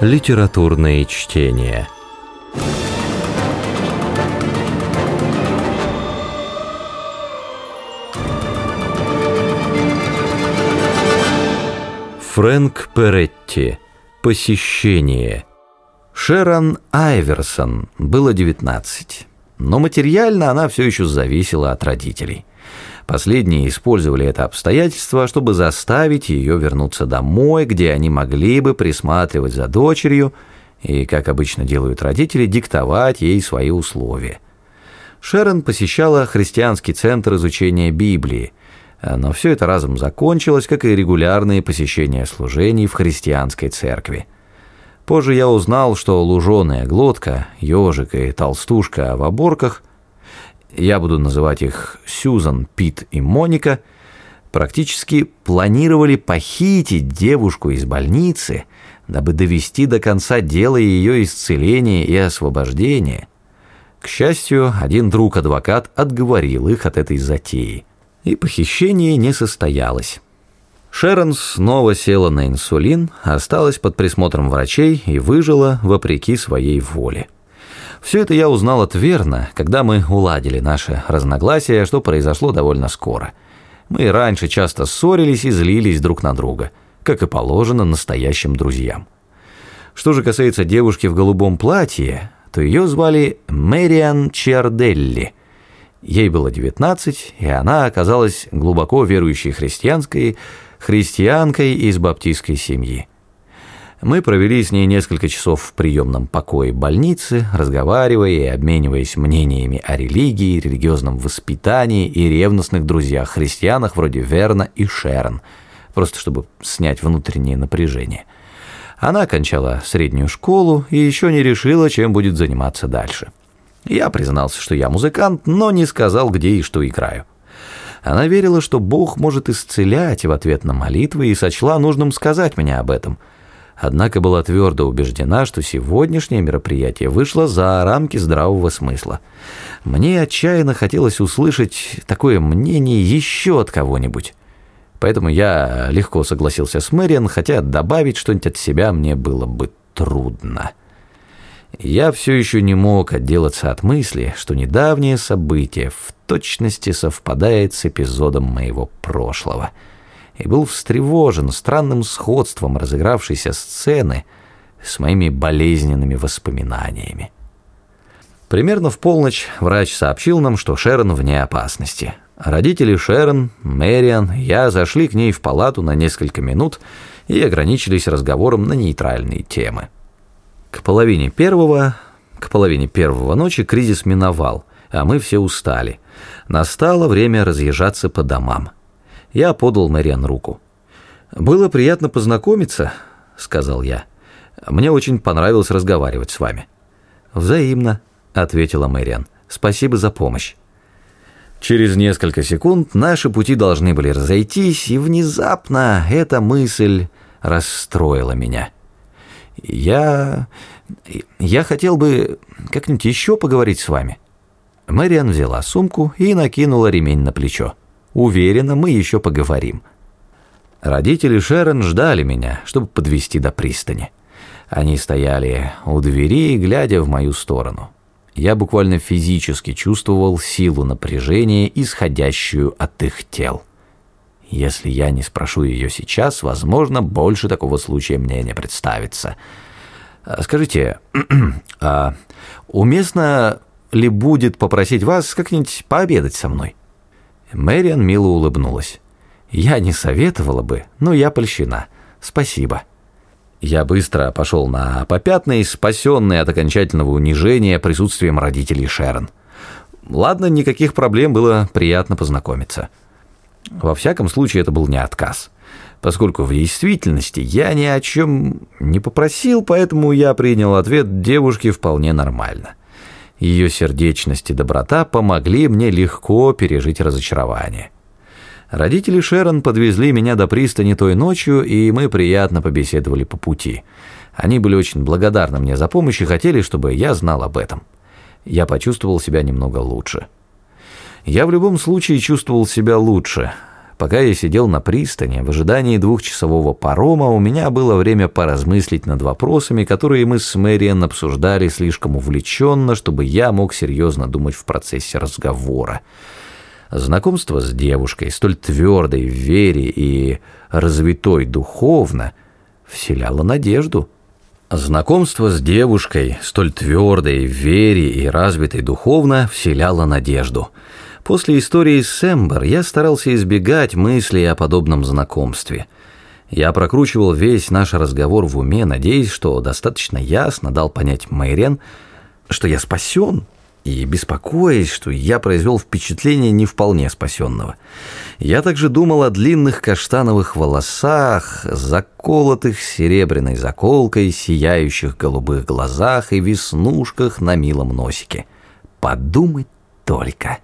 Литературные чтения. Фрэнк Перетти. Посещение. Шерон Айверсон. Было 19. Но материально она все еще зависела от родителей. Последние использовали это обстоятельство, чтобы заставить ее вернуться домой, где они могли бы присматривать за дочерью и, как обычно делают родители, диктовать ей свои условия. Шерон посещала христианский центр изучения Библии, но все это разом закончилось, как и регулярные посещения служений в христианской церкви. Позже я узнал, что луженая глотка, ежик и толстушка в оборках я буду называть их Сьюзан, Пит и Моника, практически планировали похитить девушку из больницы, дабы довести до конца дело ее исцеления и освобождения. К счастью, один друг-адвокат отговорил их от этой затеи, и похищение не состоялось. Шерон снова села на инсулин, осталась под присмотром врачей и выжила вопреки своей воле. Все это я узнал от Верна, когда мы уладили наши разногласия, что произошло довольно скоро. Мы раньше часто ссорились и злились друг на друга, как и положено настоящим друзьям. Что же касается девушки в голубом платье, то ее звали Мэриан Чиарделли. Ей было 19, и она оказалась глубоко верующей христианской, христианкой из баптистской семьи. Мы провели с ней несколько часов в приемном покое больницы, разговаривая и обмениваясь мнениями о религии, религиозном воспитании и ревностных друзьях-христианах вроде Верна и Шерон, просто чтобы снять внутреннее напряжение. Она окончала среднюю школу и еще не решила, чем будет заниматься дальше. Я признался, что я музыкант, но не сказал, где и что играю. Она верила, что Бог может исцелять в ответ на молитвы и сочла нужным сказать мне об этом – однако была твердо убеждена, что сегодняшнее мероприятие вышло за рамки здравого смысла. Мне отчаянно хотелось услышать такое мнение еще от кого-нибудь. Поэтому я легко согласился с Мэриан, хотя добавить что-нибудь от себя мне было бы трудно. Я все еще не мог отделаться от мысли, что недавнее событие в точности совпадает с эпизодом моего прошлого — и был встревожен странным сходством разыгравшейся сцены с моими болезненными воспоминаниями. Примерно в полночь врач сообщил нам, что Шерон вне опасности. Родители Шерон, Мэриан, я зашли к ней в палату на несколько минут и ограничились разговором на нейтральные темы. К половине первого, к половине первого ночи кризис миновал, а мы все устали. Настало время разъезжаться по домам. Я подал Мэриан руку. «Было приятно познакомиться», — сказал я. «Мне очень понравилось разговаривать с вами». «Взаимно», — ответила Мэриан. «Спасибо за помощь». Через несколько секунд наши пути должны были разойтись, и внезапно эта мысль расстроила меня. «Я... я хотел бы как-нибудь еще поговорить с вами». Мэриан взяла сумку и накинула ремень на плечо. Уверена, мы еще поговорим. Родители Шерон ждали меня, чтобы подвести до пристани. Они стояли у двери, глядя в мою сторону. Я буквально физически чувствовал силу напряжения, исходящую от их тел. Если я не спрошу ее сейчас, возможно, больше такого случая мне не представится. А, скажите, а уместно ли будет попросить вас как-нибудь пообедать со мной? Мэриан мило улыбнулась. «Я не советовала бы, но я польщена. Спасибо». Я быстро пошел на попятный, спасенный от окончательного унижения присутствием родителей Шерон. Ладно, никаких проблем, было приятно познакомиться. Во всяком случае, это был не отказ. Поскольку в действительности я ни о чем не попросил, поэтому я принял ответ девушки вполне нормально. Ее сердечность и доброта помогли мне легко пережить разочарование. Родители Шерон подвезли меня до пристани той ночью, и мы приятно побеседовали по пути. Они были очень благодарны мне за помощь и хотели, чтобы я знал об этом. Я почувствовал себя немного лучше. Я в любом случае чувствовал себя лучше, Пока я сидел на пристани, в ожидании двухчасового парома, у меня было время поразмыслить над вопросами, которые мы с Мэриан обсуждали слишком увлеченно, чтобы я мог серьезно думать в процессе разговора. Знакомство с девушкой, столь твердой в вере и развитой духовно, вселяло надежду. Знакомство с девушкой, столь твердой в вере и развитой духовно, вселяло надежду — После истории с Эмбер я старался избегать мыслей о подобном знакомстве. Я прокручивал весь наш разговор в уме, надеясь, что достаточно ясно дал понять Мэриан, что я спасен, и беспокоясь, что я произвел впечатление не вполне спасенного. Я также думал о длинных каштановых волосах, заколотых серебряной заколкой, сияющих голубых глазах и веснушках на милом носике. Подумать только.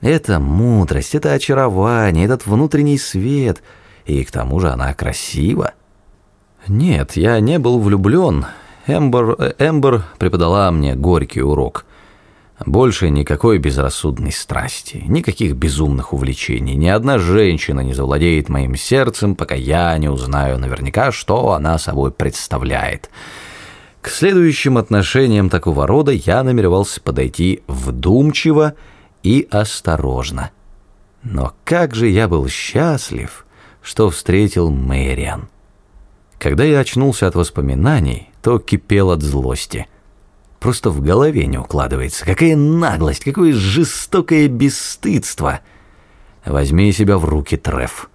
Это мудрость, это очарование, этот внутренний свет, и к тому же она красива. Нет, я не был влюблен. Эмбер, Эмбер преподала мне горький урок. Больше никакой безрассудной страсти, никаких безумных увлечений. Ни одна женщина не завладеет моим сердцем, пока я не узнаю наверняка, что она собой представляет. К следующим отношениям такого рода я намеревался подойти вдумчиво и осторожно. Но как же я был счастлив, что встретил Мэриан. Когда я очнулся от воспоминаний, то кипел от злости. Просто в голове не укладывается. Какая наглость, какое жестокое бесстыдство. Возьми себя в руки, Треф.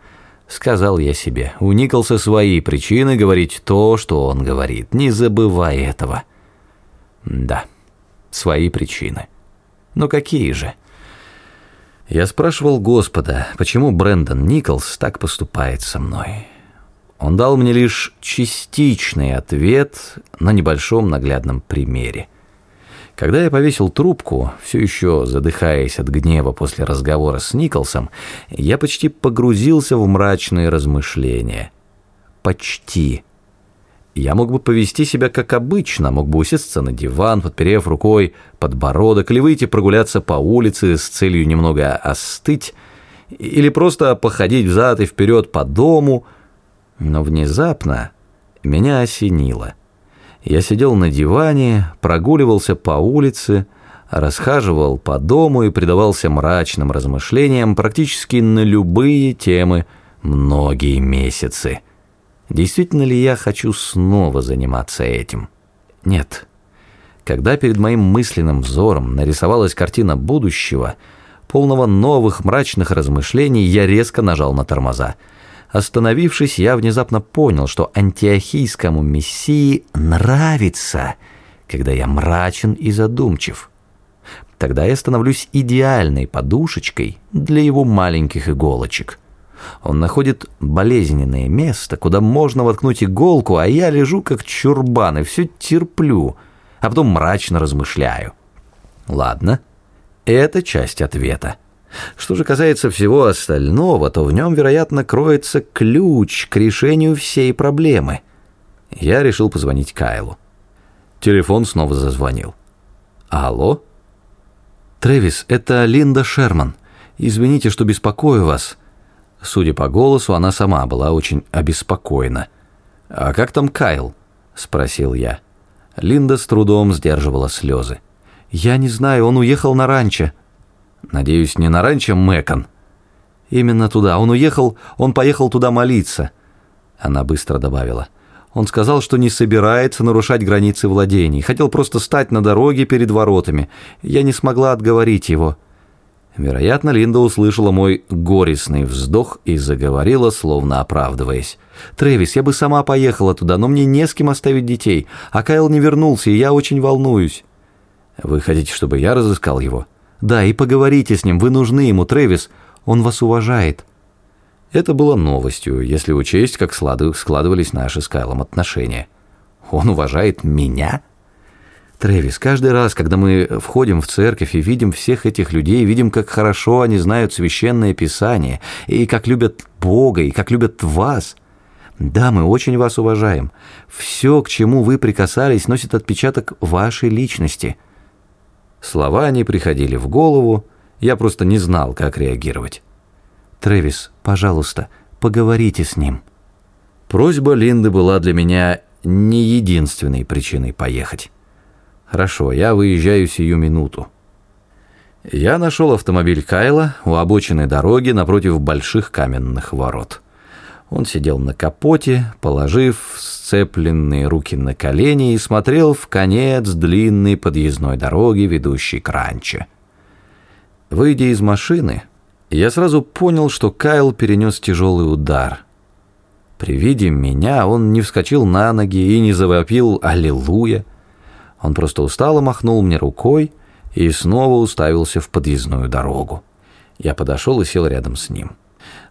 Сказал я себе. У Николса свои причины говорить то, что он говорит. Не забывай этого. Да, свои причины. Но какие же? Я спрашивал Господа, почему Брэндон Николс так поступает со мной. Он дал мне лишь частичный ответ на небольшом наглядном примере. Когда я повесил трубку, все еще задыхаясь от гнева после разговора с Николсом, я почти погрузился в мрачные размышления. Почти. Я мог бы повести себя как обычно, мог бы усесться на диван, подперев рукой подбородок, или выйти прогуляться по улице с целью немного остыть, или просто походить взад и вперед по дому. Но внезапно меня осенило. Я сидел на диване, прогуливался по улице, расхаживал по дому и предавался мрачным размышлениям практически на любые темы многие месяцы. Действительно ли я хочу снова заниматься этим? Нет. Когда перед моим мысленным взором нарисовалась картина будущего, полного новых мрачных размышлений, я резко нажал на тормоза. Остановившись, я внезапно понял, что антиохийскому мессии нравится, когда я мрачен и задумчив. Тогда я становлюсь идеальной подушечкой для его маленьких иголочек. Он находит болезненное место, куда можно воткнуть иголку, а я лежу как чурбан и все терплю, а потом мрачно размышляю. Ладно, это часть ответа. Что же касается всего остального, то в нем, вероятно, кроется ключ к решению всей проблемы. Я решил позвонить Кайлу. Телефон снова зазвонил. «Алло?» «Трэвис, это Линда Шерман. Извините, что беспокою вас. Судя по голосу, она сама была очень обеспокоена. «А как там Кайл?» – спросил я. Линда с трудом сдерживала слезы. «Я не знаю, он уехал на ранчо». «Надеюсь, не на ранчо Мэкон?» «Именно туда. Он уехал, он поехал туда молиться». Она быстро добавила. Он сказал, что не собирается нарушать границы владений. Хотел просто стать на дороге перед воротами. Я не смогла отговорить его. Вероятно, Линда услышала мой горестный вздох и заговорила, словно оправдываясь. «Трэвис, я бы сама поехала туда, но мне не с кем оставить детей, а Кайл не вернулся, и я очень волнуюсь». «Вы хотите, чтобы я разыскал его?» «Да, и поговорите с ним, вы нужны ему, Трэвис, он вас уважает». Это было новостью, если учесть, как складывались наши с Кайлом отношения. «Он уважает меня?» Трэвис, каждый раз, когда мы входим в церковь и видим всех этих людей, видим, как хорошо они знают священное писание, и как любят Бога, и как любят вас. Да, мы очень вас уважаем. Все, к чему вы прикасались, носит отпечаток вашей личности. Слова не приходили в голову, я просто не знал, как реагировать. Трэвис, пожалуйста, поговорите с ним». Просьба Линды была для меня не единственной причиной поехать. Хорошо, я выезжаю сию минуту. Я нашел автомобиль Кайла у обочины дороги напротив больших каменных ворот. Он сидел на капоте, положив сцепленные руки на колени и смотрел в конец длинной подъездной дороги, ведущей к ранчо. Выйдя из машины, я сразу понял, что Кайл перенес тяжелый удар. При виде меня он не вскочил на ноги и не завопил «Аллилуйя!». Он просто устало махнул мне рукой и снова уставился в подъездную дорогу. Я подошел и сел рядом с ним.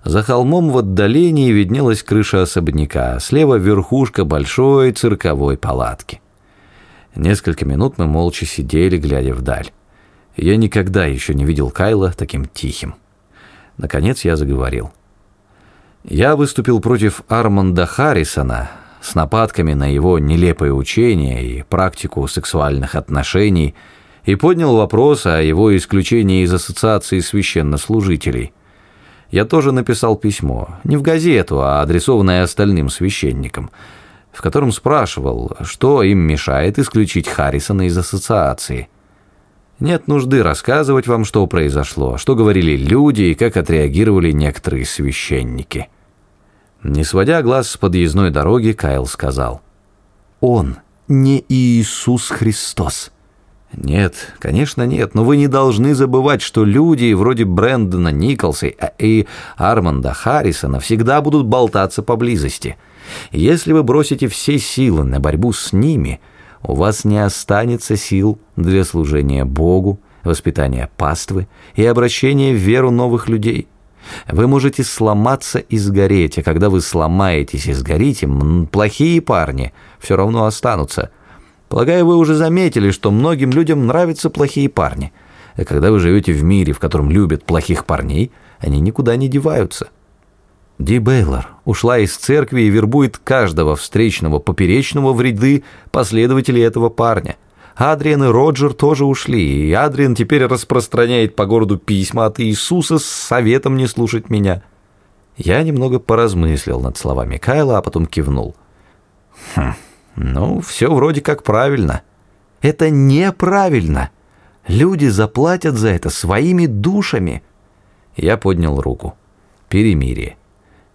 За холмом в отдалении виднелась крыша особняка, а слева верхушка большой цирковой палатки. Несколько минут мы молча сидели, глядя вдаль. Я никогда еще не видел Кайла таким тихим. Наконец я заговорил. Я выступил против Арманда Харрисона с нападками на его нелепые учения и практику сексуальных отношений и поднял вопрос о его исключении из ассоциации священнослужителей – я тоже написал письмо, не в газету, а адресованное остальным священникам, в котором спрашивал, что им мешает исключить Харрисона из ассоциации. Нет нужды рассказывать вам, что произошло, что говорили люди и как отреагировали некоторые священники. Не сводя глаз с подъездной дороги, Кайл сказал, «Он не Иисус Христос». Нет, конечно нет, но вы не должны забывать, что люди вроде Брэндона Николса и Арманда Харрисона всегда будут болтаться поблизости. Если вы бросите все силы на борьбу с ними, у вас не останется сил для служения Богу, воспитания паствы и обращения в веру новых людей. Вы можете сломаться и сгореть, а когда вы сломаетесь и сгорите, плохие парни все равно останутся – Полагаю, вы уже заметили, что многим людям нравятся плохие парни. И когда вы живете в мире, в котором любят плохих парней, они никуда не деваются. Ди Бейлор ушла из церкви и вербует каждого встречного поперечного в ряды последователей этого парня. Адриан и Роджер тоже ушли, и Адриан теперь распространяет по городу письма от Иисуса с советом не слушать меня. Я немного поразмыслил над словами Кайла, а потом кивнул. Хм... Ну, все вроде как правильно. Это неправильно. Люди заплатят за это своими душами. Я поднял руку. Перемирие.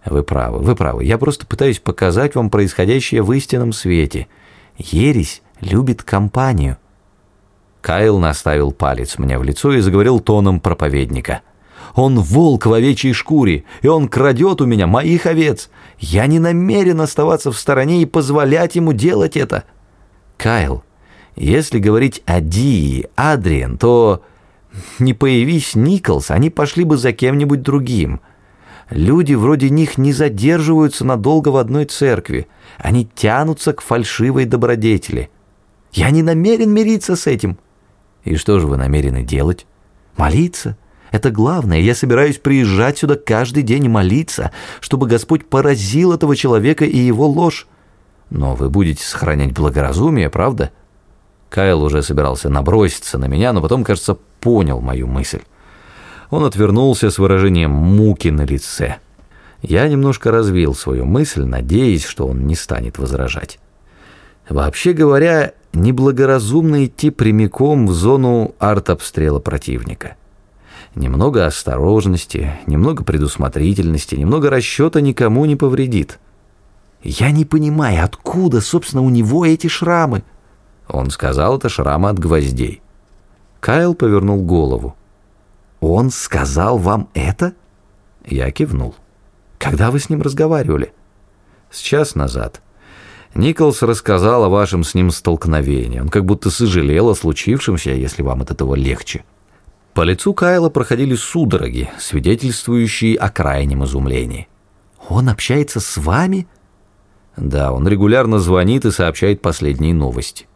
Вы правы, вы правы. Я просто пытаюсь показать вам происходящее в истинном свете. Ересь любит компанию. Кайл наставил палец мне в лицо и заговорил тоном проповедника. Он волк в овечьей шкуре, и он крадет у меня моих овец. Я не намерен оставаться в стороне и позволять ему делать это. Кайл, если говорить о Ди и Адриан, то не появись Николс, они пошли бы за кем-нибудь другим. Люди вроде них не задерживаются надолго в одной церкви. Они тянутся к фальшивой добродетели. Я не намерен мириться с этим. И что же вы намерены делать? Молиться? Это главное. Я собираюсь приезжать сюда каждый день молиться, чтобы Господь поразил этого человека и его ложь. Но вы будете сохранять благоразумие, правда? Кайл уже собирался наброситься на меня, но потом, кажется, понял мою мысль. Он отвернулся с выражением муки на лице. Я немножко развил свою мысль, надеясь, что он не станет возражать. Вообще говоря, неблагоразумно идти прямиком в зону артобстрела противника. Немного осторожности, немного предусмотрительности, немного расчета никому не повредит. Я не понимаю, откуда, собственно, у него эти шрамы? Он сказал, это шрамы от гвоздей. Кайл повернул голову. Он сказал вам это? Я кивнул. Когда вы с ним разговаривали? С час назад. Николс рассказал о вашем с ним столкновении. Он как будто сожалел о случившемся, если вам от этого легче. По лицу Кайла проходили судороги, свидетельствующие о крайнем изумлении. «Он общается с вами?» «Да, он регулярно звонит и сообщает последние новости».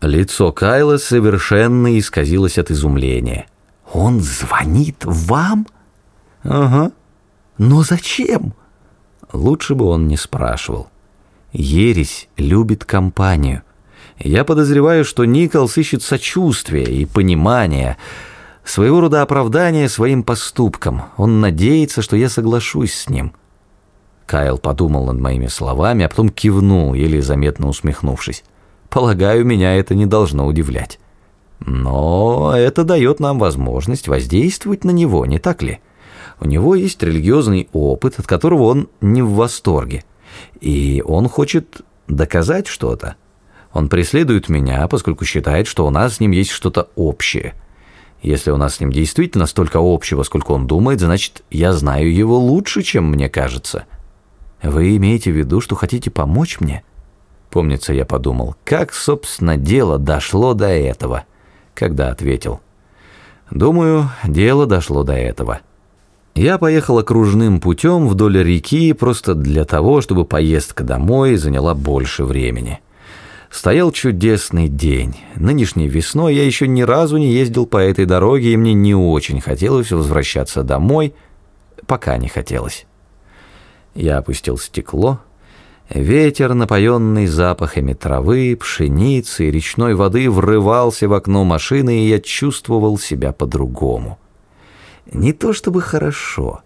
Лицо Кайла совершенно исказилось от изумления. «Он звонит вам?» «Ага». «Но зачем?» Лучше бы он не спрашивал. Ересь любит компанию. Я подозреваю, что Николс ищет сочувствия и понимания, Своего рода оправдание своим поступкам. Он надеется, что я соглашусь с ним. Кайл подумал над моими словами, а потом кивнул, еле заметно усмехнувшись. Полагаю, меня это не должно удивлять. Но это дает нам возможность воздействовать на него, не так ли? У него есть религиозный опыт, от которого он не в восторге. И он хочет доказать что-то. Он преследует меня, поскольку считает, что у нас с ним есть что-то общее – если у нас с ним действительно столько общего, сколько он думает, значит, я знаю его лучше, чем мне кажется. Вы имеете в виду, что хотите помочь мне? Помнится, я подумал, как, собственно, дело дошло до этого, когда ответил. Думаю, дело дошло до этого. Я поехал окружным путем вдоль реки просто для того, чтобы поездка домой заняла больше времени. Стоял чудесный день. Нынешней весной я еще ни разу не ездил по этой дороге, и мне не очень хотелось возвращаться домой, пока не хотелось. Я опустил стекло. Ветер, напоенный запахами травы, пшеницы и речной воды, врывался в окно машины, и я чувствовал себя по-другому. Не то чтобы хорошо,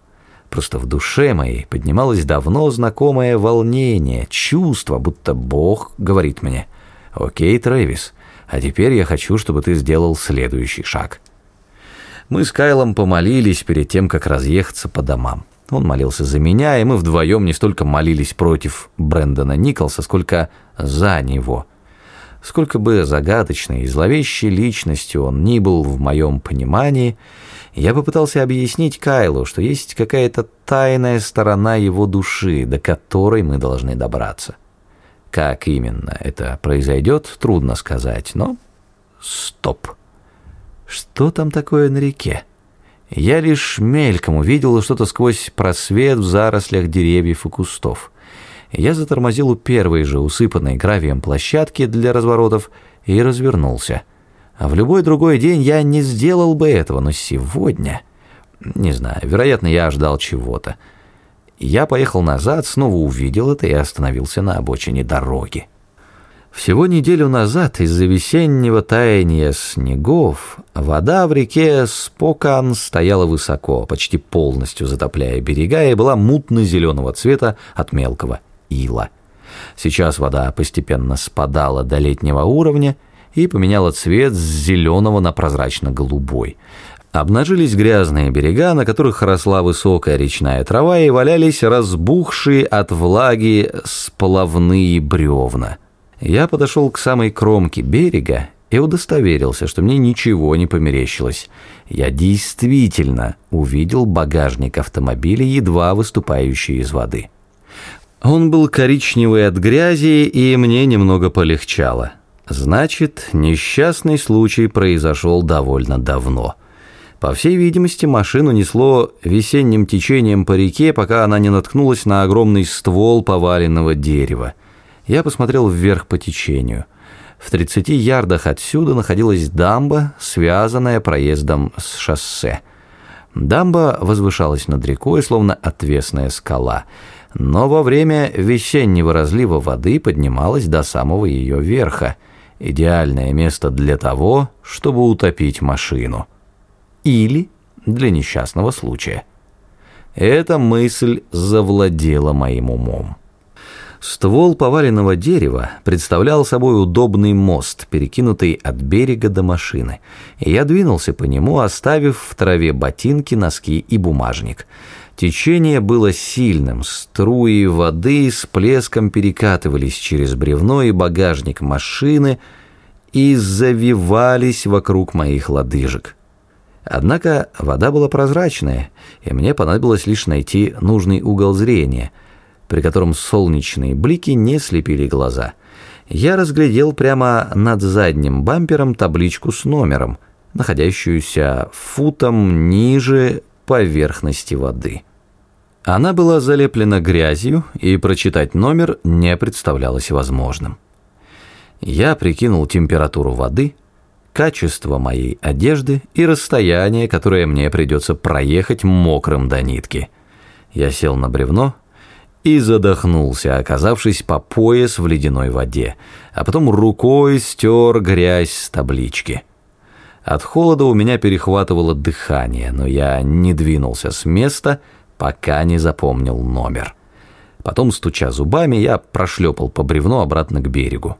просто в душе моей поднималось давно знакомое волнение, чувство, будто Бог говорит мне — «Окей, Трэвис, а теперь я хочу, чтобы ты сделал следующий шаг». Мы с Кайлом помолились перед тем, как разъехаться по домам. Он молился за меня, и мы вдвоем не столько молились против Брэндона Николса, сколько за него. Сколько бы загадочной и зловещей личностью он ни был в моем понимании, я попытался объяснить Кайлу, что есть какая-то тайная сторона его души, до которой мы должны добраться. Как именно это произойдет, трудно сказать, но... Стоп. Что там такое на реке? Я лишь мельком увидел что-то сквозь просвет в зарослях деревьев и кустов. Я затормозил у первой же усыпанной гравием площадки для разворотов и развернулся. А в любой другой день я не сделал бы этого, но сегодня... Не знаю, вероятно, я ждал чего-то. Я поехал назад, снова увидел это и остановился на обочине дороги. Всего неделю назад из-за весеннего таяния снегов вода в реке Спокан стояла высоко, почти полностью затопляя берега и была мутно-зеленого цвета от мелкого ила. Сейчас вода постепенно спадала до летнего уровня и поменяла цвет с зеленого на прозрачно-голубой. Обнажились грязные берега, на которых росла высокая речная трава и валялись разбухшие от влаги сплавные бревна. Я подошел к самой кромке берега и удостоверился, что мне ничего не померещилось. Я действительно увидел багажник автомобиля, едва выступающий из воды. Он был коричневый от грязи, и мне немного полегчало. Значит, несчастный случай произошел довольно давно. По всей видимости, машину несло весенним течением по реке, пока она не наткнулась на огромный ствол поваленного дерева. Я посмотрел вверх по течению. В 30 ярдах отсюда находилась дамба, связанная проездом с шоссе. Дамба возвышалась над рекой, словно отвесная скала, но во время весеннего разлива воды поднималась до самого ее верха. Идеальное место для того, чтобы утопить машину или для несчастного случая. Эта мысль завладела моим умом. Ствол поваленного дерева представлял собой удобный мост, перекинутый от берега до машины, я двинулся по нему, оставив в траве ботинки, носки и бумажник. Течение было сильным, струи воды с плеском перекатывались через бревно и багажник машины и завивались вокруг моих лодыжек. Однако вода была прозрачная, и мне понадобилось лишь найти нужный угол зрения, при котором солнечные блики не слепили глаза. Я разглядел прямо над задним бампером табличку с номером, находящуюся футом ниже поверхности воды. Она была залеплена грязью, и прочитать номер не представлялось возможным. Я прикинул температуру воды – качество моей одежды и расстояние, которое мне придется проехать мокрым до нитки. Я сел на бревно и задохнулся, оказавшись по пояс в ледяной воде, а потом рукой стер грязь с таблички. От холода у меня перехватывало дыхание, но я не двинулся с места, пока не запомнил номер. Потом, стуча зубами, я прошлепал по бревну обратно к берегу.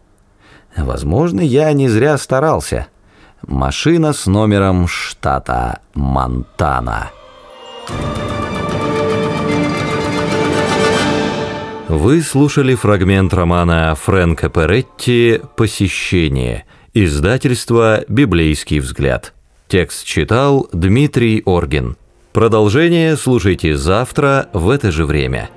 Возможно, я не зря старался. Машина с номером штата Монтана. Вы слушали фрагмент романа Фрэнка Перетти «Посещение», издательство «Библейский взгляд». Текст читал Дмитрий Оргин. Продолжение слушайте завтра в это же время.